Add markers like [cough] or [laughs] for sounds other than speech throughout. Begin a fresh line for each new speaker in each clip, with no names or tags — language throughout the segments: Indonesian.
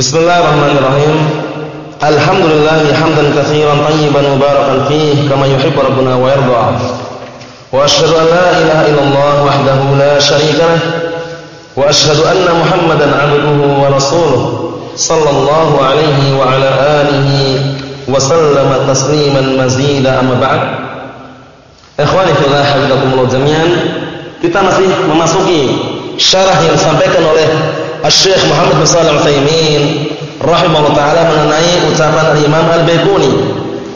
Bismillahirrahmanirrahim. Alhamdulillah hamdan katsiran tayyiban mubarakan fih kama yuhibbu rabbuna wa yarda. Wa asyhadu an la ilaha illallah wahdahu la syarika lah. Wa asyhadu anna Muhammadan 'abduhu wa rasuluh sallallahu alaihi wa ala alihi wa sallama tasliman mazida amma ba'd. Ikhwani fillah hafizakumullah jami'an. Kita masih memasuki syarah yang disampaikan oleh Syekh Muhammad bin Shalih Al-Utsaimin rahimahullah taala mengenai ucapan Imam Al-Baiquni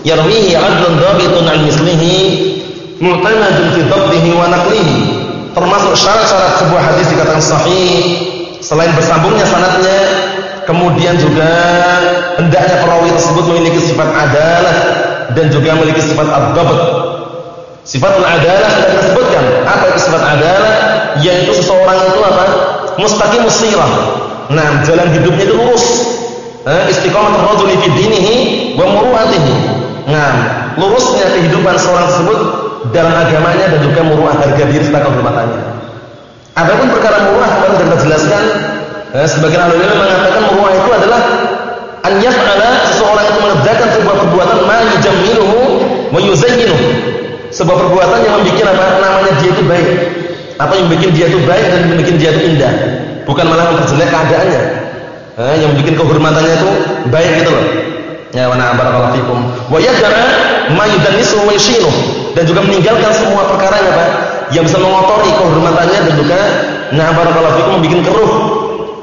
yarwihi 'adlun dhabitun 'an mislihi mu'tamadun fi dhabtihi wa naqlihi. Termasuk syarat-syarat sebuah hadis dikatakan sahih. Selain bersambungnya sanadnya kemudian juga hendaknya perawi tersebut memiliki sifat adalah dan juga memiliki sifat ad-dhabt. Sifatul adalah sudah disebutkan apa itu sifat adalah? Yaitu seseorang itu apa mustaqim sirah. Nah, jalan hidupnya itu lurus. Eh, istiqamah rajuli fi dinihi wa muru'atihi. Nah, lurusnya kehidupan seorang tersebut dalam agamanya dan juga muru'ah harga diri serta kehormatannya. Adapun perkara muru'ah baru kita jelaskan, eh, sebagian ahli mengatakan muru'ah itu adalah an yaf'ala seseorang itu mengerjakan sebuah perbuatan ma yujammiluhu wa yuzayyinuhu. Sebuah perbuatan yang membuat apa? Namanya dia itu baik apa yang bikin dia itu baik dan yang bikin dia itu indah? Bukan malah memperjelek keadaannya. Eh, yang bikin kehormatannya itu baik gitu loh. Ya wa na'am barakallahu fikum. Wa yadara ma yudannisu wa yushinu dan juga meninggalkan semua perkaranya Pak. Yang bisa mengotori kehormatannya dan juga na'am barakallahu fikum membuat keruh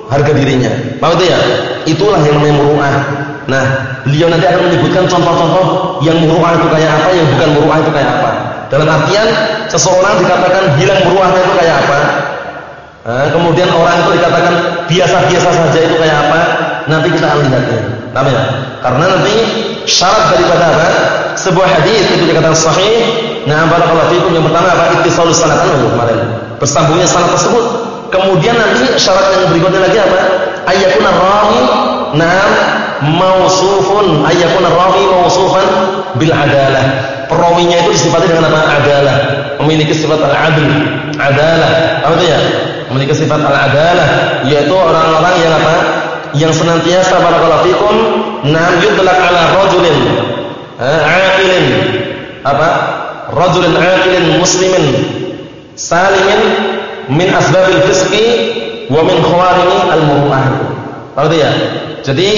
harga dirinya. Paham itu ya? Itulah yang namanya muru'ah. Nah beliau nanti akan menyebutkan contoh-contoh yang muru'ah itu kayak apa yang bukan muru'ah itu kayak apa dalam artian seseorang dikatakan hilang beruahnya itu kayak apa? Nah, kemudian orang itu dikatakan biasa-biasa saja itu kayak apa? Nanti kita akan lihatnya. Namanya. Karena nanti syarat daripada apa? Sebuah hadis itu dikatakan sahih. Nah, barakallahu fikum yang pertama apa? Ittisalus sanad kemarin. Bersambungnya sanad tersebut. Kemudian nanti syarat yang berikutnya lagi apa? Ayyakuna rawi nah mausufun ayyakuna rawi mausufan bil adalah. Perawinya itu disifati dengan apa adalah. Memiliki sifat al-adl adalah. Apa itu ya? Memiliki sifat al-adalah yaitu orang-orang yang apa? Yang senantiasa barakallahu fikum nam yutlaq ala rajulin aqilin. Apa? Rajulin aqilin muslimin salimin min asbabil fisqi wa min khawarini al-muru'ah tahu ya? Jadi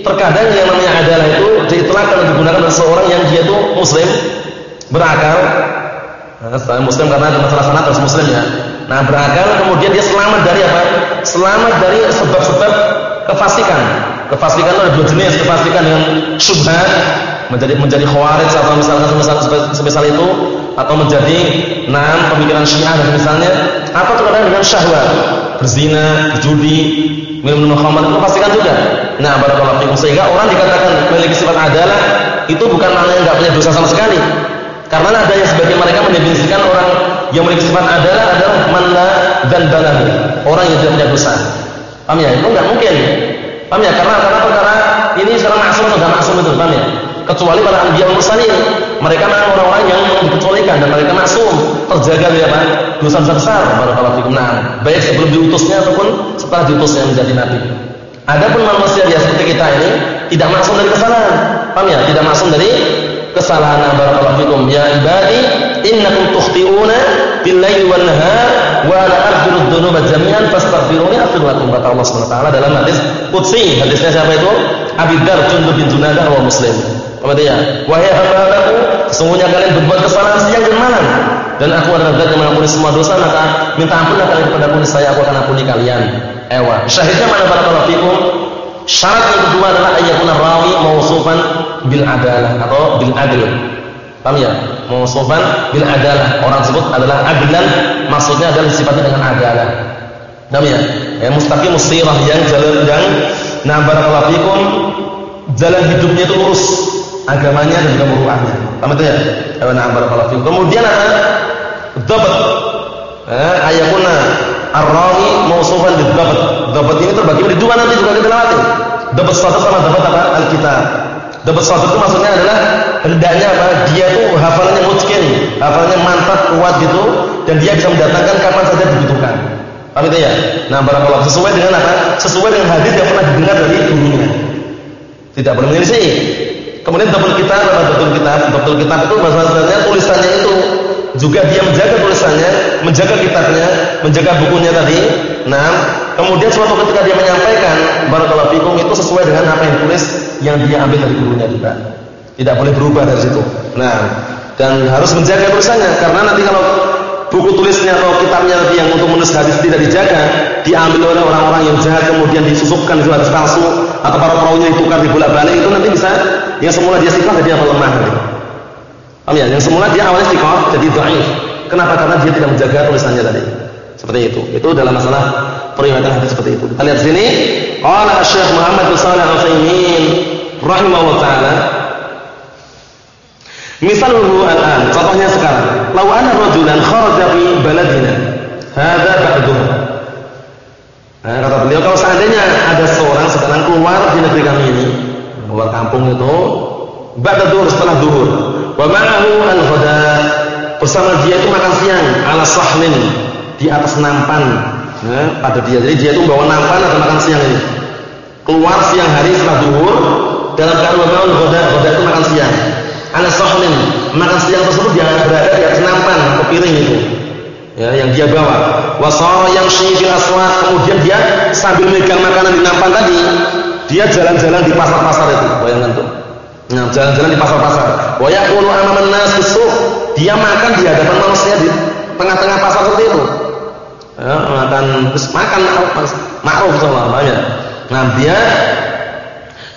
terkadang yang namanya adalah itu diitlakkan digunakan oleh seorang yang dia itu muslim berakal. Nah, muslim karena ada masalah sanad harus muslim ya. Nah berakal kemudian dia selamat dari apa? Selamat dari sebab-sebab kefasikan. Kefasikan itu ada dua jenis kefasikan dengan syubhat menjadi menjadi khawarij atau misalnya semisal, semisal itu atau menjadi nan pemikiran syiah dan misalnya atau terkadang dengan syahwat berzina, berjudi, minum-minum khamar itu pastikan juga. Nah, barakallahu fikum sehingga orang dikatakan memiliki sifat adalah itu bukan maknanya enggak punya dosa sama sekali. Karena ada yang sebagian mereka mendefinisikan orang yang memiliki sifat adalah adalah manla dan balahu, orang yang tidak punya dosa. Paham ya? Itu enggak mungkin. Paham ya? Karena karena perkara ini secara maksum atau enggak maksum itu, paham ya? Kecuali para anbiya mursalin, mereka memang orang-orang yang dikecualikan dan mereka maksum, terjaga dari apa? Dosa besar. Barakallahu fikum. Nah, baik sebelum diutusnya ataupun setelah diutusnya menjadi nabi. Adapun manusia yang seperti kita ini tidak maksum dari kesalahan. Paham ya? Tidak maksum dari kesalahan. Barakallahu fikum. Ya ibadi, innakum tukhti'una bil-laili wan-nahar wa la aghfiru dzunuba jami'an fastaghfiruni aghfir lakum. Kata Allah Subhanahu wa taala dalam hadis qudsi. Hadisnya siapa itu? Abi Dzar Jundub bin Junadah wa Muslim. Dia? Wahai hamba-hambaku, sesungguhnya kalian berbuat kesalahan siang dan malam dan aku adalah zat yang mengampuni semua dosa maka minta ampunlah kalian kepada aku saya aku akan ampuni kalian. Ewa. Syahidnya mana? Barakallahu fikum. Syarat yang kedua adalah ayyakuna rawi mausufan bil adalah atau bil adl. Paham ya? Mausufan bil adalah. Orang tersebut adalah adlan maksudnya adalah sifatnya dengan adalah. Paham ya? Ya mustaqim sirah yang jalan yang nah barakallahu fikum jalan hidupnya itu lurus. Agamanya dan juga muruahnya. Paham itu ya? Fikum. Kemudian ada dhabt. Eh, ayakuna ar-rawi mausufan bidzabt. Dhabt ini terbagi menjadi dua nanti juga kita lewati. Dhabt status sama dhabt apa? Al-kitab. Dhabt status itu maksudnya adalah hendaknya apa? Dia itu hafalannya mutqin, hafalannya mantap, kuat gitu dan dia bisa mendatangkan kapan saja dibutuhkan. Paham itu ya? Nah, barakallahu sesuai dengan apa? Sesuai dengan hadis yang pernah didengar dari gurunya Tidak boleh menyelisih. Kemudian double kitab apa double kitab? Double kitab itu bahasa tulisannya itu juga dia menjaga tulisannya, menjaga kitabnya, menjaga bukunya tadi. Nah, kemudian suatu ketika dia menyampaikan barakallahu fikum itu sesuai dengan apa yang tulis yang dia ambil dari gurunya juga. Tidak boleh berubah dari situ. Nah, dan harus menjaga tulisannya karena nanti kalau buku tulisnya atau kitabnya yang untuk menulis hadis tidak dijaga, diambil oleh orang-orang yang jahat kemudian disusupkan di hadis palsu atau para perawinya ditukar dibolak-balik itu nanti bisa yang semula dia sifat jadi apa lemah. Paham ya? Yang semula dia awalnya istiqomah jadi dhaif. Kenapa? Karena dia tidak menjaga tulisannya tadi. Seperti itu. Itu dalam masalah periwayatan hadis seperti itu. Kita lihat sini, qala Syekh Muhammad bin Shalih Al-Utsaimin rahimahullah taala Misalnya al-an, contohnya sekarang. Lau anna rajulan kharaja fi baladina, hadza ba'du. Nah, kata beliau kalau seandainya ada seorang sekarang keluar di negeri kami ini, keluar kampung itu, ba'da setelah duhur. Wa ma'ahu al-ghada. Bersama dia itu makan siang ala sahlin di atas nampan. Nah, pada dia. Jadi dia itu bawa nampan atau makan siang ini. Keluar siang hari setelah duhur dalam keadaan membawa ghada. Ghada itu makan siang ala sahlin makan siang tersebut dia berada di atas nampan atau piring itu ya yang dia bawa wasara yang fil aswaq kemudian dia sambil megang makanan di nampan tadi dia jalan-jalan di pasar-pasar itu bayangkan tuh nah jalan-jalan di pasar-pasar wa yaqulu amaman nas besuk dia makan di hadapan manusia di tengah-tengah pasar seperti itu ya, makan makan ma'ruf sama ya nah dia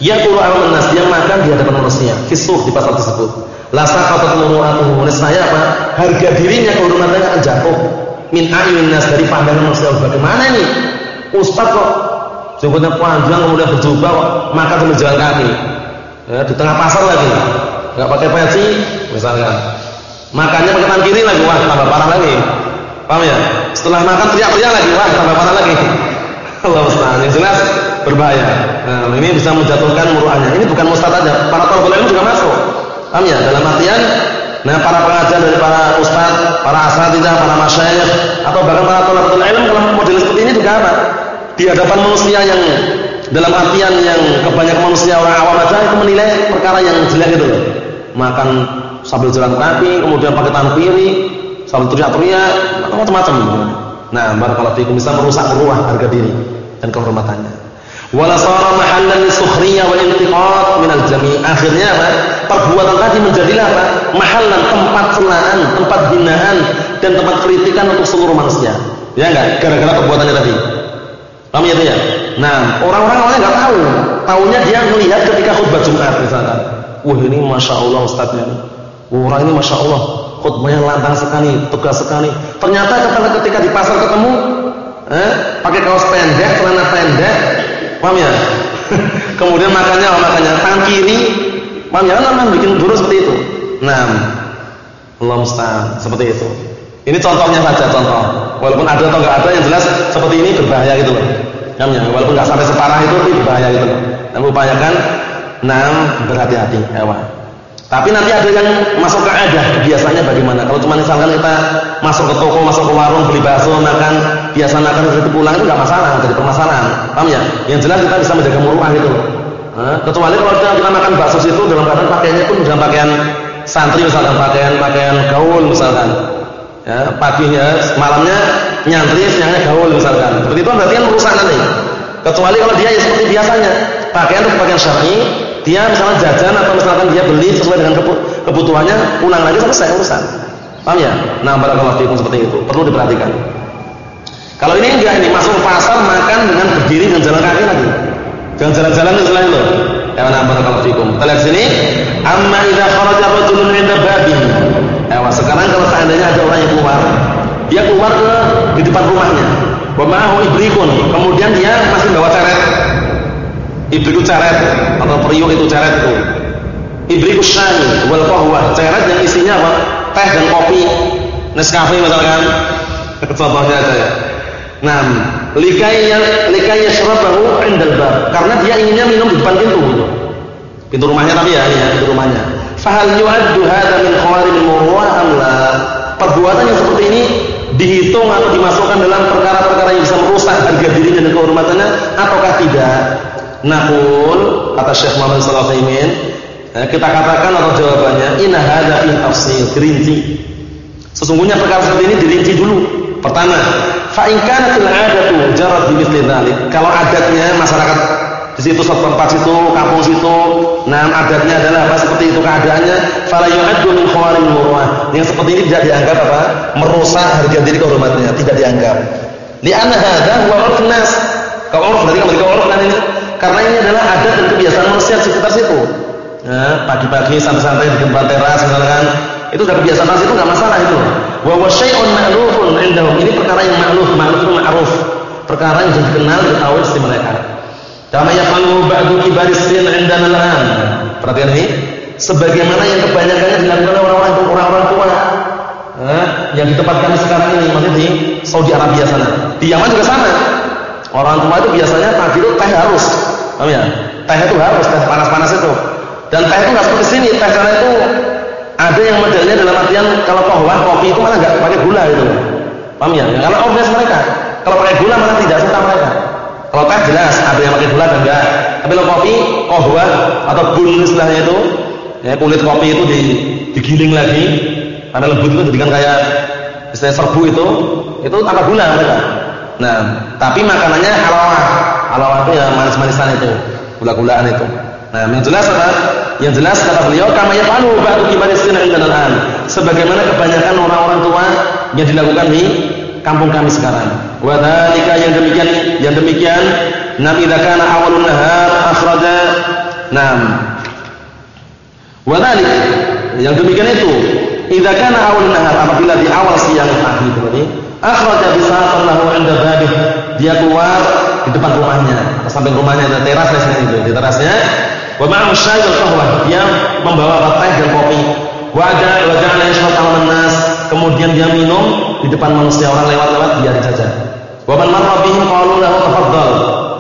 Yaqulu al nas dia makan di hadapan manusia, fisuh di pasar tersebut. La saqatat muru'atuhu. saya apa? Harga dirinya kehormatannya akan jatuh min ayunin nas dari pandangan manusia. Bagaimana ini? Ustaz kok jenggotnya panjang kemudian berjubah kok makan sambil jalan kaki. Ya, di tengah pasar lagi. Enggak pakai peci misalkan. Makannya pakai tangan kiri lagi, wah tambah parah lagi. Paham ya? Setelah makan teriak-teriak lagi, wah tambah parah lagi. [laughs] Allah musta'an. Yang jelas berbahaya. Nah, ini bisa menjatuhkan muruannya. Ini bukan ustaz aja, para thalibul ilmu juga masuk. Paham ya? Dalam artian nah para pengajar dari para ustaz, para asatidzah, para masyayikh atau bahkan para thalibul ilmu kalau model seperti ini juga apa? Di hadapan manusia yang dalam artian yang kebanyakan manusia orang awam aja itu menilai perkara yang jelek itu loh. Makan sambil jalan kaki, kemudian pakai tangan kiri, sambil teriak-teriak, macam-macam. Nah, barakallahu fikum bisa merusak ruah harga diri dan kehormatannya. Wala sara mahallan sukhriyah wa intiqad min al-jami'. Akhirnya apa? Perbuatan tadi menjadilah apa? Mahallan tempat celaan, tempat hinaan dan tempat kritikan untuk seluruh manusia. Ya enggak? Gara-gara perbuatannya tadi. Paham ya ya? Nah, orang-orang awalnya enggak tahu. Tahunya dia melihat ketika khutbah Jumat misalkan. Wah, ini Masya Allah ustaznya. Orang ini Masya Allah khutbahnya lantang sekali, tegas sekali. Ternyata ketika di pasar ketemu, eh, pakai kaos pendek, celana pendek, paham ya? [laughs] Kemudian makannya apa makannya? Tangan kiri, paham ya? Kan bikin buruk seperti itu. Nah, Allah seperti itu. Ini contohnya saja, contoh. Walaupun ada atau enggak ada yang jelas seperti ini berbahaya gitu loh. Ya, walaupun enggak sampai separah itu, ini berbahaya gitu loh. Dan upayakan, nah berhati-hati, hewan. Tapi nanti ada yang masuk ke adah, biasanya bagaimana? Kalau cuma misalkan kita masuk ke toko, masuk ke warung, beli bakso, makan, biasa makan itu pulang itu nggak masalah, jadi permasalahan. Paham ya? Yang jelas kita bisa menjaga muruah itu Nah, kecuali kalau kita, kita makan bakso itu dalam keadaan pakaiannya pun dalam pakaian santri misalkan, pakaian pakaian gaul misalkan. Ya, paginya, malamnya nyantri, siangnya gaul misalkan. Seperti itu berarti kan merusak nanti. Kecuali kalau dia ya seperti biasanya, pakaian itu pakaian syar'i, dia misalnya jajan atau misalkan dia beli sesuai dengan kebutuhannya, pulang lagi selesai urusan. Paham ya? Nah, barakallahu fiikum seperti itu. Perlu diperhatikan. Kalau ini enggak ini masuk pasar makan dengan berdiri dan jalan kaki lagi. Jangan jalan-jalan selain itu. Ya nah barakallahu fiikum. Kita lihat sini, amma idza kharaja rajulun 'inda babin. Ya, sekarang kalau seandainya ada orang keluar, dia keluar ke di depan rumahnya. Wa ibrikun. Kemudian dia masih bawa ceret Ibriku ceret atau periuk itu ceret itu. Ibriku syani wal qahwah, ceret yang isinya apa? Teh dan kopi. Nescafe misalkan. Contohnya aja ya. Nah, likainya likainya syarabahu indal bab. Karena dia inginnya minum di depan pintu gitu. Pintu rumahnya tapi ya, ya pintu rumahnya. Fahal yu'addu hadza min khawarimil muruwah am la? Perbuatan yang seperti ini dihitung atau dimasukkan dalam perkara-perkara yang bisa merusak harga diri dan kehormatannya ataukah tidak? Nakul kata Syekh Muhammad alaihi wasallam, eh, kita katakan atau jawabannya inna hadza fi tafsir, dirinci. Sesungguhnya perkara seperti ini dirinci dulu. Pertama, fa in kanatil 'adatu jarad bi mithli Kalau adatnya masyarakat di situ satu tempat situ, kampung situ, nah adatnya adalah apa seperti itu keadaannya, fala yu'addu min khawaril murwah. Yang seperti ini tidak dianggap apa? merusak harga diri kehormatannya, tidak dianggap. Li'anna hadza huwa urfnas. Kalau urf berarti kembali ke urf kan ini. Karena ini adalah adat dan kebiasaan manusia di sekitar situ. Nah, pagi-pagi santai-santai di tempat teras misalkan, itu sudah kebiasaan manusia itu enggak masalah itu. Wa wa syai'un ma'rufun indahum. Ini perkara yang ma'ruf itu ma'ruf. Perkara yang dikenal diketahui di mereka. Kama yafalu ba'du kibaris sin 'indana al-an. Perhatikan ini. Sebagaimana yang kebanyakannya dilakukan orang-orang orang-orang tua. Nah, yang di tempat kami sekarang ini, maksudnya di Saudi Arabia sana. Di Yaman juga sama. Orang tua itu biasanya pagi itu teh harus. Paham ya? Teh itu harus, teh panas-panas itu. Dan teh itu nggak seperti sini. Teh sana itu ada yang modelnya dalam artian kalau kohwah kopi itu malah nggak pakai gula itu. Paham ya? Kalau obvious mereka. Kalau pakai gula malah tidak suka mereka. Kalau teh jelas ada yang pakai gula dan enggak. Tapi kalau kopi, kohwa atau bun istilahnya itu, ya kulit kopi itu di, digiling lagi, karena lembut itu jadikan kayak istilah serbu itu, itu tanpa gula mereka. Nah, tapi makanannya halawah. Halawah itu ya manis-manisan itu, gula-gulaan itu. Nah, yang jelas apa? Yang jelas kata beliau kama yafalu ba'du kibarisina indanan Sebagaimana kebanyakan orang-orang tua yang dilakukan di kampung kami sekarang. Wa yang demikian yang demikian nam idza awalun nahar akhraja nam. Wa yang demikian itu idza kana awalun nahar apabila di awal siang pagi berarti akhraja bisatan lahu 'inda babih dia keluar di depan rumahnya samping rumahnya ada teras di itu di terasnya wa ma'ahu dia membawa teh dan kopi wa ada wa ja'ala yashrab nas kemudian dia minum di depan manusia orang lewat-lewat biarin saja. Wa man marra bihim qalu lahu tafaddal.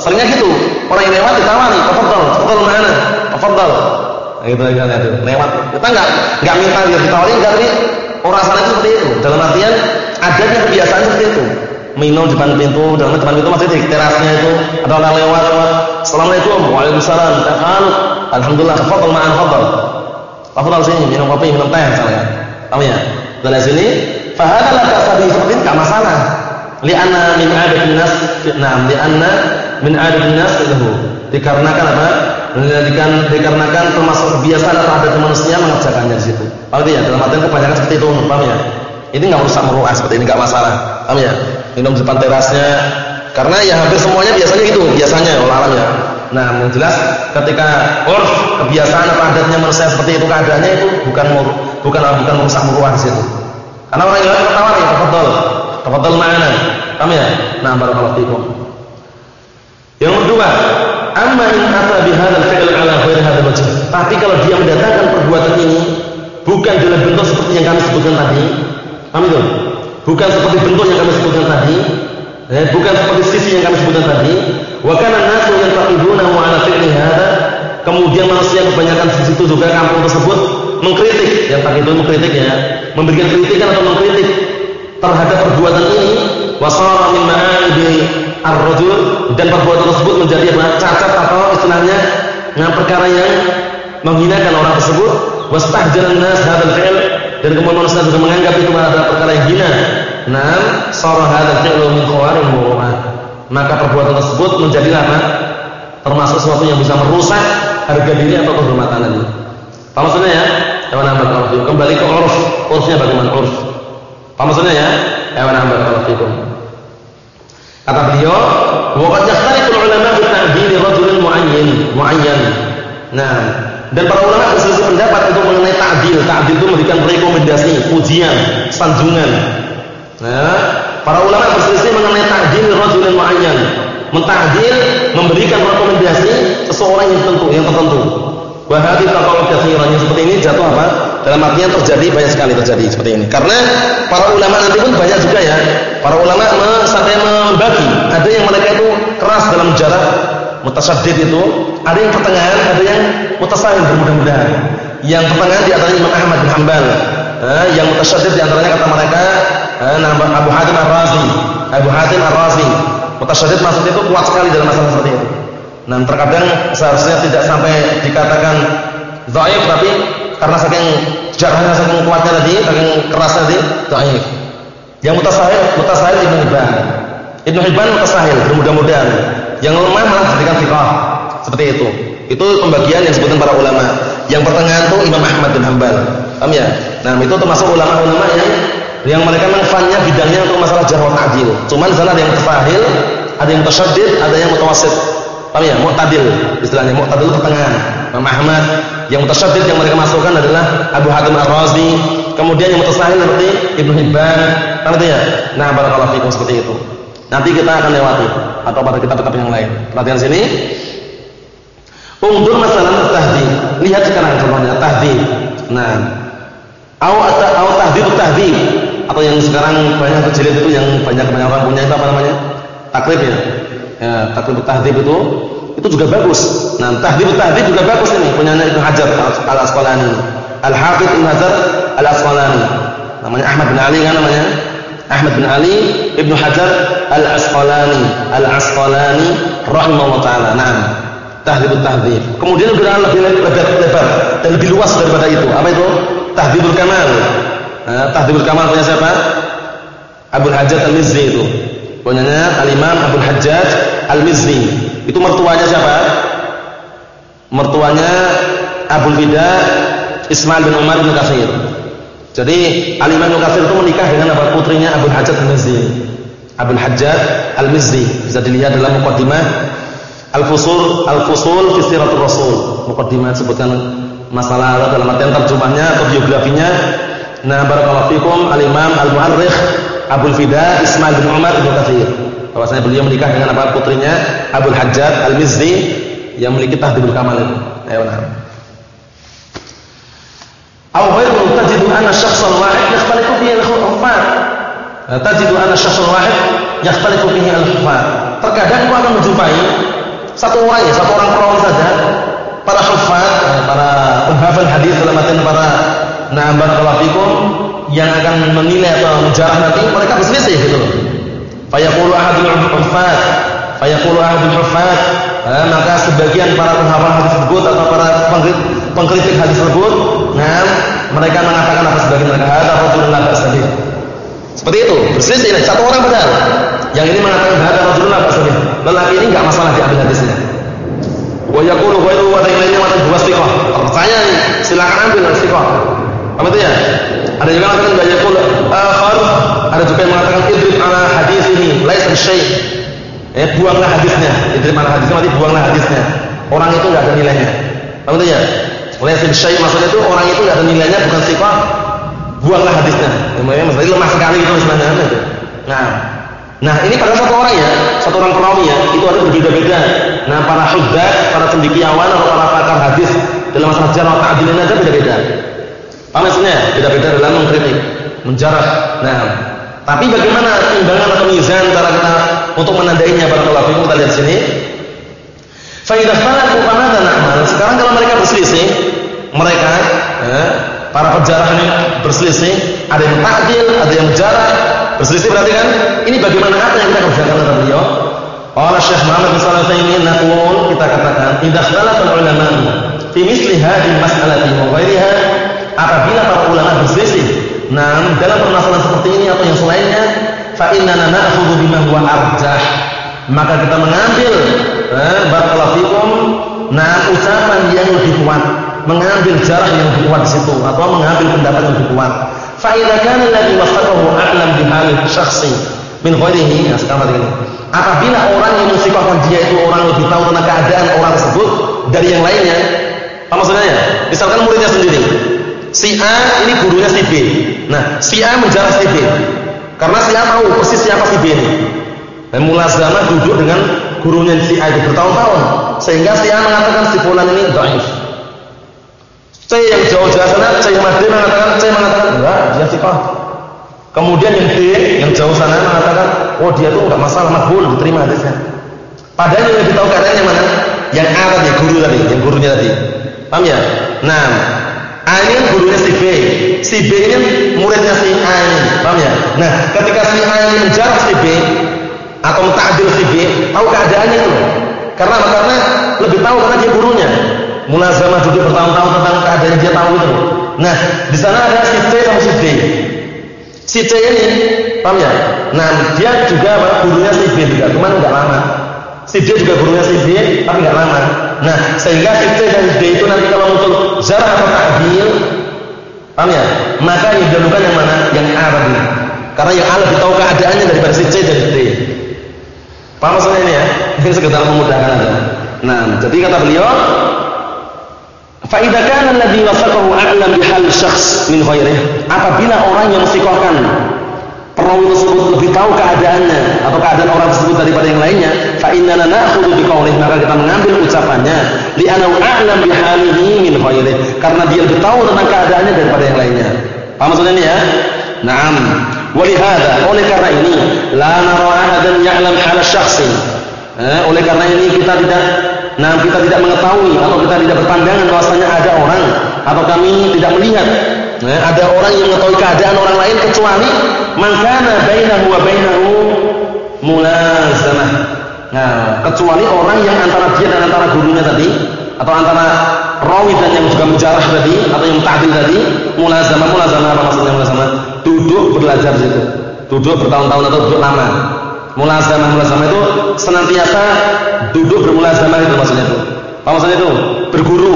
Seringnya gitu, orang yang lewat ditawari, tafaddal, tafaddal mana? Tafaddal. Nah, gitu kan itu. Lewat. Kita enggak enggak minta dia ditawari enggak tapi orang sana itu seperti itu. Dalam artian adanya kebiasaan seperti itu. Minum di depan pintu, dalam depan pintu maksudnya di terasnya itu ada orang lewat lewat. Assalamualaikum, waalaikumsalam. Tafaddal. Alhamdulillah, tafaddal ma'an tafaddal. Tafaddal sini minum kopi, minum teh misalnya. Tahu ya? Dari sini Fahada la ta'sabi seperti enggak masalah. Li'anna min adatin nas, na'am, li'anna min adatin nas lahu. Dikarenakan apa? Dikarenakan, dikarenakan termasuk atau adat manusia mengerjakannya di situ. Paham ya? Dalam artian kebanyakan seperti itu, paham ya? Ini enggak usah meruah seperti ini enggak masalah. Paham ya? Minum depan terasnya. Karena ya hampir semuanya biasanya itu, biasanya ya. Nah, yang jelas ketika urf kebiasaan atau adatnya manusia seperti itu keadaannya itu bukan mur, bukan bukan merusak muruah di situ. Karena orang yang bertawar ya tafadhal. Tafadhal ma'ana. Paham ya? Nah, barakallahu fikum. Yang kedua, amma in ata bi hadzal fi'l ala ghairi hadzal wajh. Tapi kalau dia mendatangkan perbuatan ini bukan dalam bentuk seperti yang kami sebutkan tadi, paham itu? Bukan seperti bentuk yang kami sebutkan tadi, eh, bukan seperti sisi yang kami sebutkan tadi, wa kana nasu yantaqidunahu ala fi'li hadza. Kemudian manusia kebanyakan di situ juga kampung tersebut mengkritik, yang tak itu mengkritik ya, memberikan kritikan atau mengkritik terhadap perbuatan ini. Wasara min ma'aibi ar-rajul. Dan perbuatan tersebut menjadi apa? cacat atau istilahnya dengan perkara yang menghinakan orang tersebut. Wastahjaran nas hadzal fi'l. Dan kemudian manusia juga menganggap itu adalah perkara yang hina. Nah, sara hadzal fi'lu min khawaril muru'at. Maka perbuatan tersebut menjadi apa? Termasuk sesuatu yang bisa merusak harga diri atau kehormatan. Apa maksudnya ya? Kalau Kembali ke urf. Urfnya bagaimana urf? Apa maksudnya ya? Ewan ambat kalau Kata beliau, "Wa qad yakhtalifu ulama fi ta'dil rajulin mu'ayyan, mu'ayyan." Nah, dan para ulama berselisih pendapat untuk mengenai ta'dil. Ta'dil itu memberikan rekomendasi, pujian, sanjungan. Nah, para ulama berselisih mengenai ta'dil rajulin mu'ayyan. Menta'dil memberikan rekomendasi seseorang yang tertentu, yang tertentu. Wahadi taqawul katsiran seperti ini jatuh apa? Dalam artian terjadi banyak sekali terjadi seperti ini. Karena para ulama nanti pun banyak juga ya. Para ulama sampai membagi. Ada yang mereka itu keras dalam jarak mutasaddid itu, ada yang pertengahan, ada yang mutasahil bermudah-mudahan. Yang pertengahan di antaranya Imam Ahmad bin Hanbal. Nah, yang mutasaddid di antaranya kata mereka eh, Abu Hatim Ar-Razi. Abu Hatim Ar-Razi. Mutasyadid maksudnya itu kuat sekali dalam masalah seperti itu. Nah, terkadang seharusnya tidak sampai dikatakan dhaif tapi karena saking jarahnya saking kuatnya tadi, saking kerasnya tadi, dhaif. Yang mutasahil, mutasahil Ibnu Hibban. Ibnu Hibban mutasahil, mudah-mudahan. Yang lemah malah jadikan thiqah. Seperti itu. Itu pembagian yang disebutkan para ulama. Yang pertengahan itu Imam Ahmad bin Hanbal. Paham ya? Nah, itu termasuk ulama-ulama yang yang mereka manfaatnya bidangnya untuk masalah jarh ta'dil. Cuman sana ada yang mutafahil, ada yang mutasyaddid, ada yang mutawassit. Paham ya? Mu'tadil istilahnya. Mu'tadil itu pertengahan. Imam Ahmad yang mutasyaddid yang mereka masukkan adalah Abu Hatim Ar-Razi, kemudian yang mutasahil seperti Ibnu Hibban. Paham ya? Nah, barakallahu fikum seperti itu. Nanti kita akan lewati atau pada kitab-kitab yang lain. Perhatian sini. Ungdur masalah tahdid. Lihat sekarang contohnya tahdid. Nah, au au tahdid tahdid atau yang sekarang banyak terjadi itu yang banyak banyak orang punya itu apa namanya? Takrib ya. Ya, takrib tahdid itu itu juga bagus. Nah, tahdid tahdid juga bagus ini punya Ibnu Hajar Al-Asqalani. Al-Hafidz Ibnu Hajar Al-Asqalani. Namanya Ahmad bin Ali kan namanya? Ahmad bin Ali Ibnu Hajar Al-Asqalani Al-Asqalani rahimahullah taala. Nah, Tahdhibut Tahdhib. Kemudian juga lebih lebar, lebar dan lebih luas daripada itu. Apa itu? Tahdhibul Kamal. Nah, Tahdhibul Kamal punya siapa? Abdul Hajjaj Al-Mizzi itu. Punyanya Al-Imam Abdul Hajjaj Al-Mizzi. Itu mertuanya siapa? Mertuanya Abdul Fida Ismail bin Umar bin Katsir. Jadi Al-Imam bin Katsir itu menikah dengan apa? putrinya Abdul Hajjaj Al-Mizzi. Abdul Hajjaj Al-Mizzi. Bisa dilihat dalam mukadimah Al-Fusul Al-Fusul fi Siratul Rasul. Mukadimah sebutkan masalah dalam artian terjemahnya atau biografinya. Nah, barakallahu fikum Al-Imam Al-Mu'arrikh Abdul Fida Ismail bin Umar bin Katsir. Bahwasanya beliau menikah dengan apa putrinya Abdul Hajjaj Al-Mizzi yang memiliki tahdhibul kamal itu. Ayo benar. Aw ghairu tajidu anna syakhsan wahid yakhtalifu fihi al-khufat. Tajidu anna syakhsan wahid yakhtalifu fihi al-khufat. Terkadang kau akan menjumpai satu orang ya, satu orang perawi saja. Para hafal, eh, para penghafal hadis dalam artian para nambah kalafikum yang akan menilai atau menjarah nanti mereka berselisih gitu loh. Fayaqulu ahadul hufat, fayaqulu ahadul hufat, eh, maka sebagian para penghafal hadis tersebut atau para pengkritik hadis tersebut, nah mereka mengatakan apa sebagian mereka ada rajulun la ba'sabih. Seperti itu, berselisih satu orang padahal. Yang ini mengatakan hada rajulun la ba'sabih. Lelaki ini enggak masalah diambil hadisnya. Wa yaqulu ghairu wa lainnya wa istiqah. Percaya silakan ambil istiqah. Apa itu ya? Ada juga yang mengatakan yaqul akhar, ada juga yang mengatakan idrib ala hadis ini laisa syai'. Eh buanglah hadisnya. Idrib ala hadisnya berarti buanglah hadisnya. Orang itu enggak ada nilainya. Apa itu ya? Laisa syai' maksudnya itu orang itu enggak ada nilainya bukan istiqah. Buanglah hadisnya. Namanya maksudnya lemah sekali itu istilahnya itu. Nah, Nah ini pada satu orang ya, satu orang perawi ya, itu ada berbeda-beda. Nah para hudat, para cendekiawan atau para pakar hadis dalam masalah jarah ta'dilin aja beda-beda. Apa maksudnya? Beda-beda dalam mengkritik, menjarah. Nah, tapi bagaimana timbangan atau mizan cara kita untuk menandainya para ulama kita lihat sini. Faidah falaku dan amal. Sekarang kalau mereka berselisih, mereka ya, para penjarah ini berselisih, ada yang takdil, ada yang jarah, berselisih berarti kan ini bagaimana apa yang kita kerjakan kata beliau Qala Syekh Muhammad bin Shalih naqul kita katakan idza ikhtalafa ulama fi misli hadhihi mas'alati wa ghairiha apabila para ulama berselisih. Nah dalam permasalahan seperti ini atau yang selainnya fa innana na'khudhu bima huwa arjah. Maka kita mengambil eh, barakallahu fikum nah ucapan yang lebih kuat. Mengambil jarak yang lebih kuat di situ atau mengambil pendapat yang lebih kuat. Fa idza kana alladhi wasaqahu a'lam bi halil syakhsi min ghairihi, ya sekarang ini. Apabila orang yang mensifatkan dia itu orang lebih tahu tentang keadaan orang tersebut dari yang lainnya, apa maksudnya? Misalkan muridnya sendiri, si A ini gurunya si B. Nah, si A menjarah si B. Karena si A tahu persis siapa si B ini. Dan mulazamah duduk dengan gurunya si A itu bertahun-tahun. Sehingga si A mengatakan si fulan ini dhaif. C yang jauh-jauh sana, C yang Madin mengatakan, C mengatakan enggak, dia sifat. Kemudian yang D yang jauh sana mengatakan, oh dia tuh enggak masalah, makbul, diterima hadisnya. Padahal yang lebih tahu keadaan yang mana? Yang A tadi, guru tadi, yang gurunya tadi. Paham ya? Nah, A ini gurunya si B. Si B ini muridnya si A ini. Paham ya? Nah, ketika si A ini menjarah si B atau mentakdir si B, tahu keadaannya itu. Karena apa? Karena lebih tahu karena dia gurunya. Mulazamah duduk bertahun-tahun tentang keadaannya dia tahu itu. Nah, di sana ada si C sama si D. Si C ini, paham ya? Nah, dia juga apa? Gurunya si B juga, cuman enggak lama. Si D juga gurunya si B, tapi enggak lama. Nah, sehingga si C dan D itu nanti kalau muncul zarah atau ta'dil, paham ya? Maka yang didahulukan yang mana? Yang A tadi. Karena yang A lebih tahu keadaannya daripada si C dan D. Paham maksudnya ini ya? Ini sekedar memudahkan aja. Nah, jadi kata beliau, Fa idza kana alladhi wasaqahu a'lam bihal syakhs min ghairihi. Apabila orang yang mensikohkan perawi tersebut lebih tahu keadaannya atau keadaan orang tersebut daripada yang lainnya, fa innana na'khudhu biqaulih maka kita mengambil ucapannya li'annahu a'lam bihalihi min ghairihi. Karena dia lebih tahu tentang keadaannya daripada yang lainnya. Paham maksudnya ini ya? Naam. Walihada, oleh karena ini, la nara ahadan ya'lam hal syakhsi. Eh, oleh karena ini kita tidak Nah, kita tidak mengetahui atau kita tidak berpandangan bahwasanya ada orang atau kami tidak melihat nah, ada orang yang mengetahui keadaan orang lain kecuali mangkana bainahu wa bainahu mulazamah. Nah, kecuali orang yang antara dia dan antara gurunya tadi atau antara rawi dan yang juga mujarah tadi atau yang ta'dil tadi mulazamah mulazamah apa maksudnya mulazamah? Duduk belajar situ. Duduk bertahun-tahun atau duduk lama. Mulazamah mulazamah itu senantiasa duduk bermulazamah itu maksudnya itu. Apa maksudnya itu? Berguru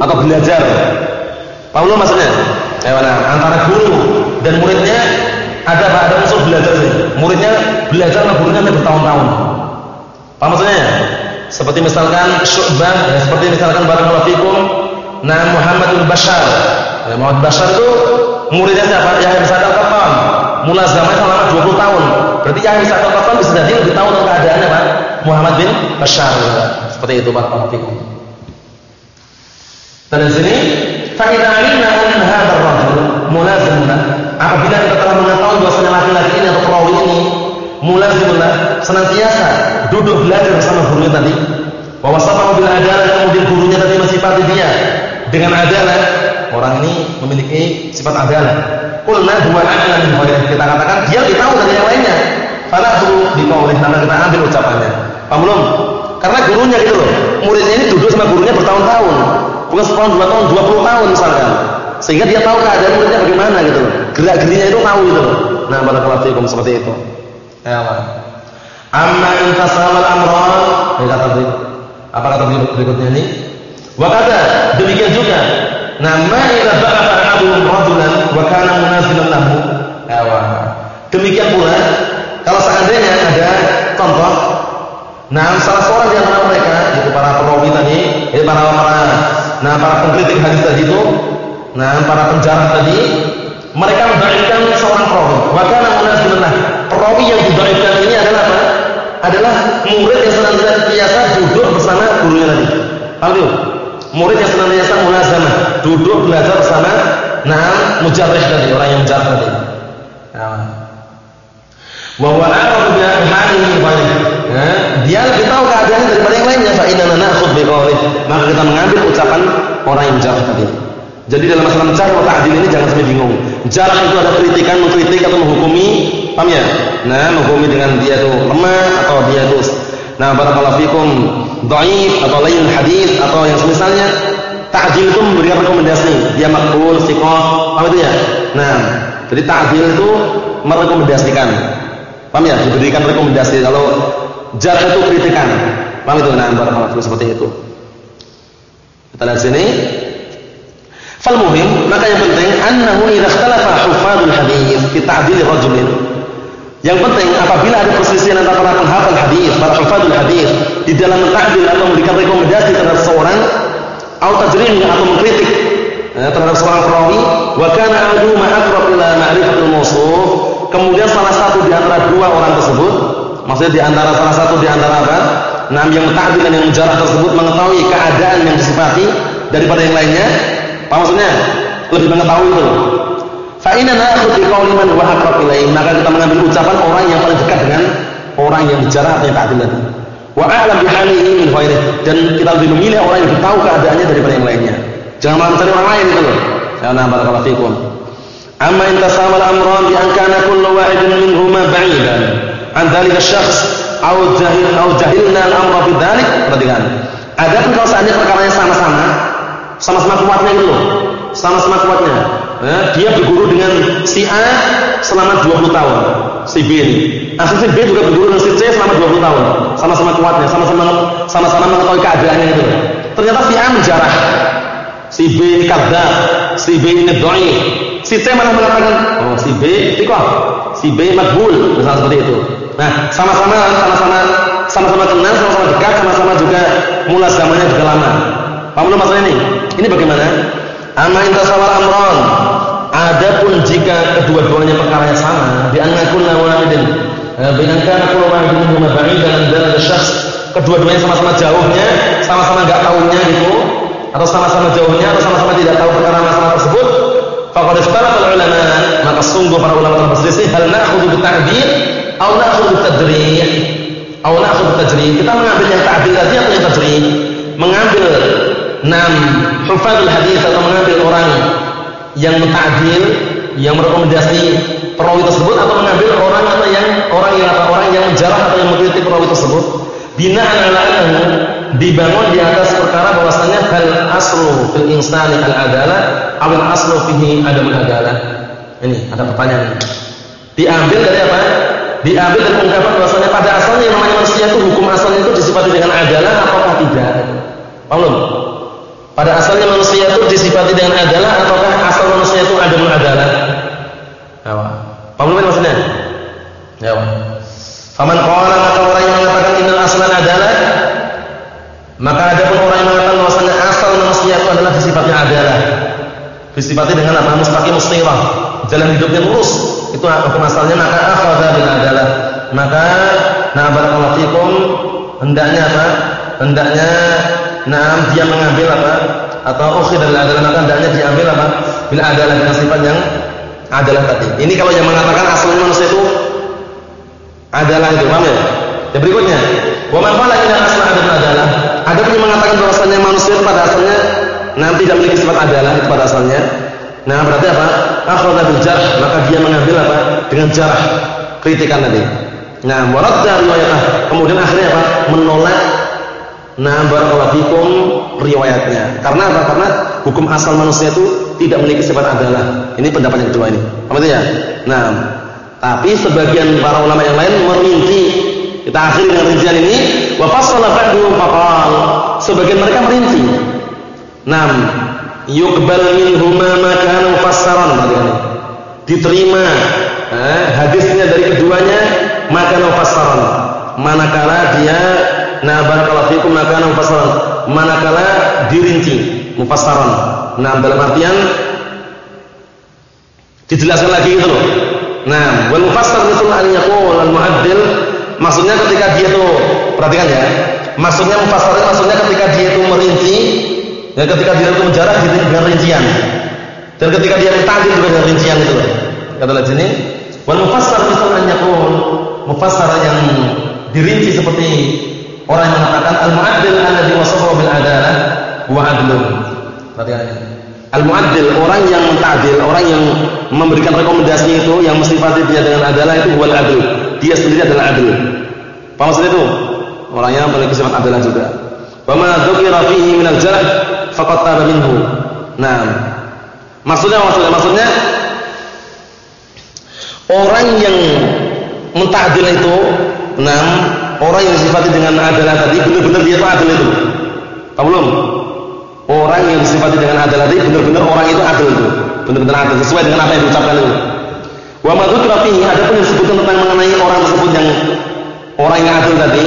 atau belajar. Paham maksudnya? Ya mana? Antara guru dan muridnya ada? Ada unsur belajar sih. Muridnya belajar sama gurunya bertahun-tahun. Paham maksudnya? Seperti misalkan Syu'bah, ya, seperti misalkan barakallahu fikum, nah Muhammad bin Bashar. Ya, Muhammad Bashar itu muridnya siapa? Yahya bin Sa'id al-Qattan. Mulazamah selama 20 tahun. Berarti Yahya bin Sa'id al-Qattan bisa jadi lebih tahu tentang keadaannya, Pak. Muhammad bin Bashar. Seperti itu barakallahu fikum. Dan di sini fa idza alimna mulazimun apabila kita telah mengetahui bahwasanya laki-laki ini atau perawi ini mulazimun senantiasa duduk belajar bersama gurunya tadi bahwa sama bila adalah kemudian gurunya tadi mensifati dia dengan adalah orang ini memiliki sifat adalah qulna dua min kita katakan dia lebih tahu dari yang lainnya fala tu biqaulih maka kita ambil ucapannya belum? Karena gurunya gitu loh. Muridnya ini duduk sama gurunya bertahun-tahun. Bukan setahun, dua tahun, dua puluh tahun misalkan. Sehingga dia tahu keadaan muridnya bagaimana gitu loh. Gerak-geriknya itu tahu gitu loh. Nah, barakallahu fiikum seperti itu. Ya Allah. Amma intasal al-amran, ini kata berikut. Apa kata berikutnya ini? Wa kata demikian juga. Nah, ma idza ba'atha ahaduhum rajulan wa kana munazilan lahu. Ya Demikian pula kalau seandainya ada contoh Nah, salah seorang di antara mereka, yaitu para perawi tadi, yaitu para para nah para pengkritik hadis tadi itu, nah para penjarah tadi, mereka mendalilkan seorang perawi. Maka munazilullah. Perawi yang didalilkan ini adalah apa? Adalah murid yang senantiasa duduk bersama gurunya tadi. Paham Murid yang senantiasa mulazamah, duduk belajar bersama nah mujarrih tadi, orang yang mujarrih tadi. Nah. Wa huwa a'rafu bi halihi ya, dia lebih tahu keadaannya daripada yang lainnya fa inna na'khudh biqaulih maka kita mengambil ucapan orang yang jarh tadi jadi dalam masalah menjarah atau ta'dil ini jangan sampai bingung jarh itu ada kritikan mengkritik atau menghukumi paham ya nah menghukumi dengan dia itu lemah atau dia itu nah barakallahu fikum dhaif atau lain hadis atau yang semisalnya ta'dil itu memberikan rekomendasi dia makbul siqah apa itu ya nah jadi ta'dil itu merekomendasikan paham ya diberikan rekomendasi kalau Jar itu kritikan. Paham itu? Nah, barakallahu seperti itu. Kita lihat sini. Fal muhim, maka yang penting annahu idza ikhtalafa hufadul hadis fi ta'dil rajulin. Yang penting apabila ada perselisihan antara para penghafal hadis, para hufadul hadis di dalam mentakdir atau memberikan rekomendasi terhadap seorang atau tajrim atau mengkritik eh, terhadap seorang perawi, wa kana ahaduhuma aqrab ila ma'rifatul mawsuf, kemudian salah satu di antara dua orang tersebut Maksudnya di antara salah satu di antara apa? Nam yang ta'dil dan yang mujarah tersebut mengetahui keadaan yang disifati daripada yang lainnya. Apa maksudnya? Lebih mengetahui itu. Fa inna na'khudh bi qawli man huwa aqrab ilaihi. Maka kita mengambil ucapan orang yang paling dekat dengan orang yang mujarah atau yang ta'dil tadi. Wa a'lam bi halihi min ghairihi. Dan kita lebih memilih orang yang tahu keadaannya daripada yang lainnya. Jangan malah mencari orang lain itu loh. Ya nah barakallahu fikum. Amma in tasawal amran bi an kana kullu wahidin minhuma ba'idan an dhalika syakhs aw jahil aw jahilna al-amra bi dzalik. Perhatikan. Adapun kalau seandainya perkaranya sama-sama, sama-sama kuatnya itu loh. Sama-sama kuatnya. Ya, dia berguru dengan si A selama 20 tahun. Si B ini. Asal si B juga berguru dengan si C selama 20 tahun. Sama-sama kuatnya, sama-sama sama-sama mengetahui keadaannya itu. Ternyata si A menjarah. Si B ini kadzab, si B ini dhaif. Si C malah mengatakan, "Oh, si B thiqah, si B makbul." Misalnya seperti itu. Nah, sama-sama sama-sama sama-sama kenal, sama-sama dekat, sama-sama juga mula zamannya juga lama. Paham belum masalah ini? Ini bagaimana? Amma intasawal amron. Adapun jika kedua-duanya perkara yang sama, di anna kullu wahidin eh, bi an kana kullu wahidin minhum ba'idan an syakhs, kedua-duanya sama-sama jauhnya, sama-sama enggak tahunya gitu, atau sama-sama jauhnya atau sama-sama tidak tahu perkara masalah tersebut, faqad ikhtalafa ulama, maka sungguh para ulama telah berselisih hal na'khudhu bi ta'dil aw na'khudhu bi tadrih aw na'khudhu bi. Kita mengambil yang ta'dil tadi atau yang tajrih? Mengambil enam hufadzul hadis atau mengambil orang yang mentadil, yang merekomendasi perawi tersebut atau mengambil orang atau yang orang yang atau orang yang menjarah atau yang mengkritik perawi tersebut. Binaan ala annahu dibangun di atas perkara bahwasanya hal aslu fil insani al adalah awal aslu fihi adamul adalah ini ada pertanyaan. Diambil dari apa? Diambil dari ungkapan bahwasanya pada asalnya yang namanya manusia itu hukum asalnya itu disifati dengan adalah ataukah tidak? Paham pada asalnya manusia itu disifati dengan adalah ataukah asal manusia itu adamul adalah? Apa? Paham maksudnya? Ya. Faman qala maka orang yang mengatakan innal aslan adalah maka ada pun orang yang mengatakan bahwasanya asal manusia itu adalah sifatnya adalah. Disifati dengan apa? Mustaqim mustirah. Jalan hidupnya lurus. Itu hukum asalnya maka akhadha bil adalah. Maka nah barakallahu fikum. Hendaknya apa? Hendaknya nah dia mengambil atau ukhid bil adalah maka hendaknya diambil apa bil adalah dengan sifat yang adalah tadi ini kalau yang mengatakan asalnya manusia itu adalah itu paham ya? Yang berikutnya, wa man qala inna asla adalah. Ada yang mengatakan bahwasanya manusia pada asalnya nanti tidak memiliki sifat adalah itu pada asalnya. Nah, berarti apa? Akhadha bil jarh, maka dia mengambil apa? Dengan jarh, kritikan tadi. Nah, waradda riwayatah. Kemudian akhirnya apa? Menolak Nah, barakallahu fikum riwayatnya. Karena apa? Karena hukum asal manusia itu tidak memiliki sifat adalah. Ini pendapat yang kedua ini. Paham ya? Nah, tapi sebagian para ulama yang lain merinci. Kita akhiri dengan rincian ini. Wa fassala ba'dhum faqal. Sebagian mereka merinci. Nam yuqbal minhuma ma kana mufassaran Diterima eh, hadisnya dari keduanya maka mufassaran. Manakala dia nah barakallahu fikum maka mufassaran. Manakala dirinci mufassaran. Nah dalam artian dijelaskan lagi gitu loh Nah, wal mufassar mithl an yaqul al mu'addil maksudnya ketika dia tuh perhatikan ya. Maksudnya mufassar maksudnya ketika dia itu merinci dan ketika dia itu menjarah dengan rincian. Dan ketika dia mentadil juga dengan rincian itu. Kata lagi sini, wal mufassar mithl an yaqul mufassar yang dirinci seperti orang yang mengatakan al mu'addil alladhi wasafa bil adalah wa adlun. Perhatikan. Al-mu'addil, orang yang mentadil, orang yang memberikan rekomendasi itu yang mesti pasti dia dengan adalah itu wal adil. Dia sendiri adalah adil. Paham maksud itu? Orang yang memiliki sifat adalah juga. Wa ma dzukira fihi min al-jarh faqad taba minhu. Nah, maksudnya maksudnya maksudnya orang yang mentadil itu, nah, orang yang disifati dengan adalah tadi benar-benar dia itu adil itu. Paham belum? Orang yang disifati dengan adil tadi benar-benar orang itu adil itu, benar-benar adil sesuai dengan apa yang diucapkan itu. Wa madzukra fihi ada pun disebutkan tentang mengenai orang tersebut yang orang yang adil tadi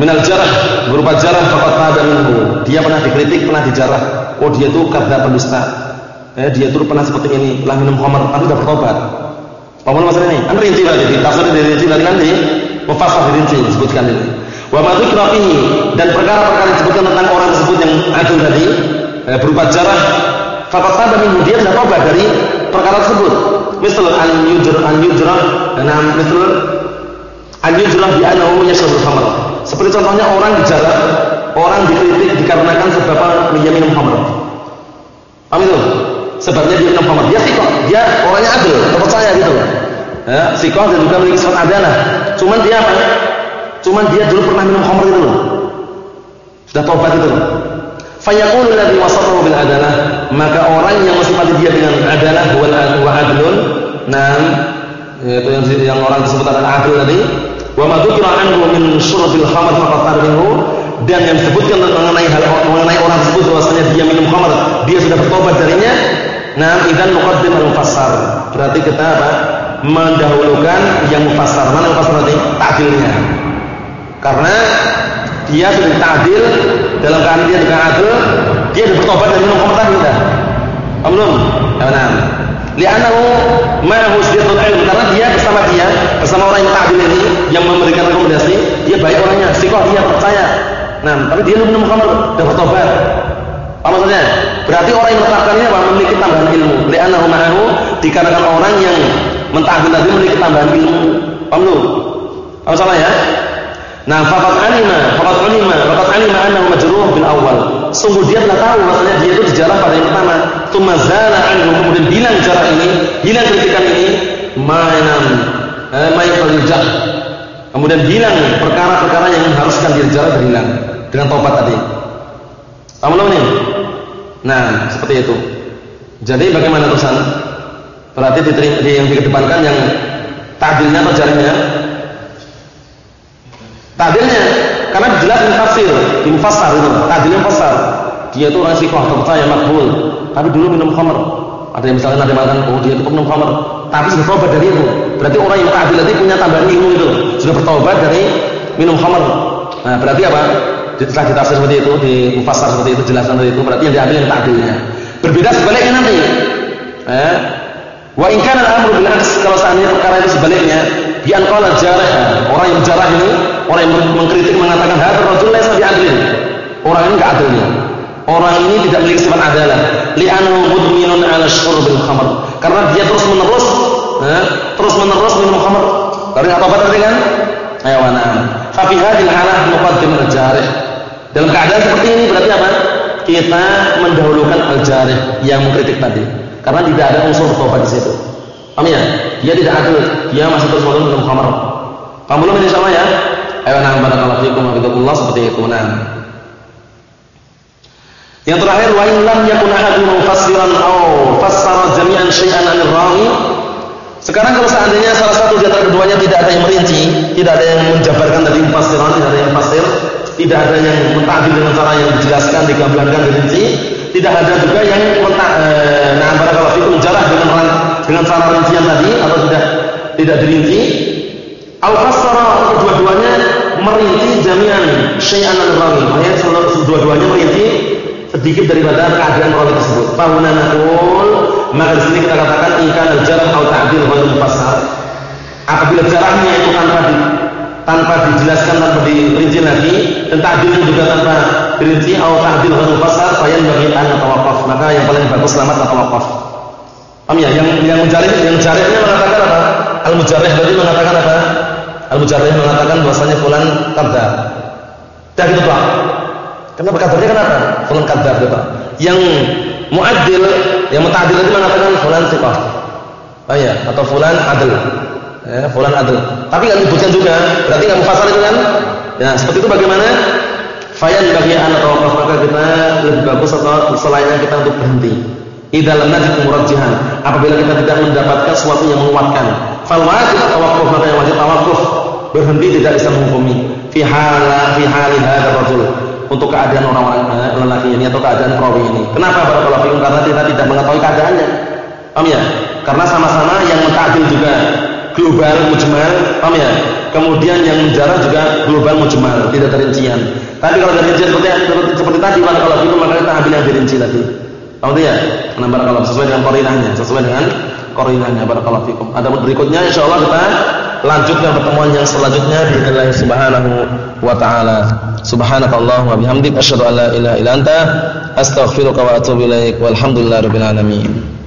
minal jarah berupa jarah faqad ada minhu. Dia pernah dikritik, pernah dijarah. Oh dia itu kata pendusta. Eh, dia itu pernah seperti ini, telah minum khamar tapi sudah bertobat. Paham masalah ini? Kan rinci tadi, tafsir dari rinci tadi nanti mufassal rinci disebutkan ini. Wa madzukra fihi dan perkara-perkara disebutkan tentang orang tersebut yang adil tadi eh, berupa jarah fakat pada minggu dia tidak tobat dari perkara tersebut misal an yujr an yujrah dan misal an yujrah bi annahu yashrabul khamr seperti contohnya orang dijarah orang dikritik dikarenakan sebab dia minum khamr paham itu sebabnya dia minum khamr. Dia sikoh, dia orangnya adil, terpercaya gitu. Ya, sikoh dan juga memiliki sifat adalah. Cuman dia apa? Cuman dia dulu pernah minum khamr itu loh. Sudah tobat itu loh. Fayaqulu alladhi wasafahu bil adalah, maka orang yang mensifati dia dengan adalah wa adlun, nah itu yang yang orang disebut adalah adil tadi, wa ma dzukira anhu min syurbil khamr faqad minhu dan yang disebutkan mengenai hal mengenai orang tersebut bahwasanya dia minum khamr, dia sudah bertobat darinya. Nah, idzan muqaddim al-mufassar. Berarti kita apa? Mendahulukan yang mufassar. Mana mufassar tadi? Ta'dilnya. Karena dia sudah ta'dil dalam keadaan dia dengan adil, dia sudah bertobat dari minum khamr tadi sudah. Belum? Ya, nah. Li'annahu ma'ahu sidatul ilm karena dia bersama dia, bersama orang yang ta'dil ini yang memberikan rekomendasi, dia baik orangnya, sikoh dia percaya. Nah, tapi dia belum minum khamr dan bertobat. Apa maksudnya? Berarti orang yang menetapkan ini apa? Memiliki tambahan ilmu. Li'annahu ma'ahu dikarenakan orang yang mentahdir tadi memiliki tambahan ilmu. Paham lu? Apa salah ya? Nah, faqad alima, faqad alima, faqad alima annahu majruh bil awal. Sungguh dia telah tahu maksudnya dia itu dijarah pada yang pertama. Tsumma zala anhu, kemudian bilang jarah ini, bilang kritikan ini, mainan, eh, main Kemudian bilang perkara-perkara yang mengharuskan dia jarah hilang dengan tobat tadi. Paham belum nih? Nah, seperti itu. Jadi bagaimana terusan? Berarti di, di yang dikedepankan yang tadilnya atau jarahnya Tadilnya, karena jelas di tafsir, di itu, tadilnya mufassar. Dia itu orang sikoh terpercaya makbul, tapi dulu minum khamr. Ada yang misalnya ada mengatakan, oh dia itu minum khamr, tapi sudah bertobat dari itu. Berarti orang yang tadil itu punya tambahan ilmu itu, sudah bertobat dari minum khamr. Nah, berarti apa? Setelah ditafsir seperti itu, di mufassar seperti itu, jelaskan seperti itu, berarti yang diambil yang tadilnya. Berbeda sebaliknya nanti. Eh? Wa in kana al-amru bil kalau seandainya perkara itu sebaliknya, bi an qala jarah, orang yang jarah ini, orang yang mengkritik mengatakan hadzal rajul laisa bi adlin. Orang ini enggak adilnya. Orang ini tidak memiliki sifat adalah li'annahu mudminun 'ala syurbil khamr. Karena dia terus-menerus eh, terus-menerus minum khamr. Enggak tobat tadi kan? Ayo mana? Fa fi hadhihi halah nuqaddim al-jarih. Dalam keadaan seperti ini berarti apa? Kita mendahulukan al-jarih yang mengkritik tadi. Karena tidak ada unsur taubat di situ. Paham ya? Dia tidak adil, dia masih terus menerus minum khamar. Paham belum ini sama ya? Ayo nang barakallahu fikum wa Allah seperti itu nah. Yang terakhir wa in lam yakun ahadun mufassiran aw fassara jami'an syai'an an rawi sekarang kalau seandainya salah satu di antara keduanya tidak ada yang merinci, tidak ada yang menjabarkan dari mufassiran, tidak ada yang fasir, tidak ada yang mentadil dengan cara yang dijelaskan, digamblarkan, dirinci, tidak ada juga yang mentak eh, nah kalau itu menjarah dengan dengan cara rincian tadi atau tidak tidak dirinci. Al fassara kedua-duanya merinci jami'an syai'an al-rawi ayat dua-duanya merinci sedikit daripada keadaan rawi tersebut. Fahuna naqul maka di sini kita katakan ikan al-jarh atau ta'dil wa mufassar apabila jarahnya itu tanpa tanpa dijelaskan tanpa dirinci lagi dan ta'dilnya juga tanpa dirinci atau ta'dil wa mufassar fayan bagi an tawaqaf maka yang paling bagus selamat tawaqaf paham ya? Yang yang mujarrih yang jarihnya mengatakan apa? Al mujarrih tadi mengatakan apa? Al mujarrih mengatakan bahwasanya fulan kadzab dah gitu Pak. Kenapa kadzabnya kenapa? Fulan kadzab gitu Pak. Yang muaddil yang muta'dil itu mengatakan fulan thiqah oh ya? Atau fulan adil ya, fulan adil. Tapi nggak disebutkan juga, berarti nggak mufassal itu kan? Ya, seperti itu bagaimana? Fayan bagi anak tawakuf maka kita lebih bagus atau selainnya kita untuk berhenti. Idalam najid murajjihan. Apabila kita tidak mendapatkan sesuatu yang menguatkan, fal wajib tawakuf maka yang wajib tawakuf berhenti tidak bisa menghukumi fi hala fi hali hadzal rajul untuk keadaan orang-orang eh, lelaki ini atau keadaan perawi ini. Kenapa barakallahu fikum? Karena kita tidak mengetahui keadaannya. Paham ya? Karena sama-sama yang mentakdil juga global mujmal, paham ya? Kemudian yang menjarah juga global mujmal, tidak terincian. Tapi kalau dari rincian seperti, seperti, seperti tadi, kalau itu maka kita ambil yang dirinci tadi. Paham ya? Karena barakallahu sesuai dengan korinahnya, sesuai dengan korinahnya barakallahu fikum. Ada berikutnya insyaallah kita lanjutkan pertemuan yang selanjutnya di Allah Subhanahu wa taala. Subhanakallahumma bihamdik asyhadu an la ilaha illa anta astaghfiruka wa atubu ilaik. Walhamdulillahirabbil alamin.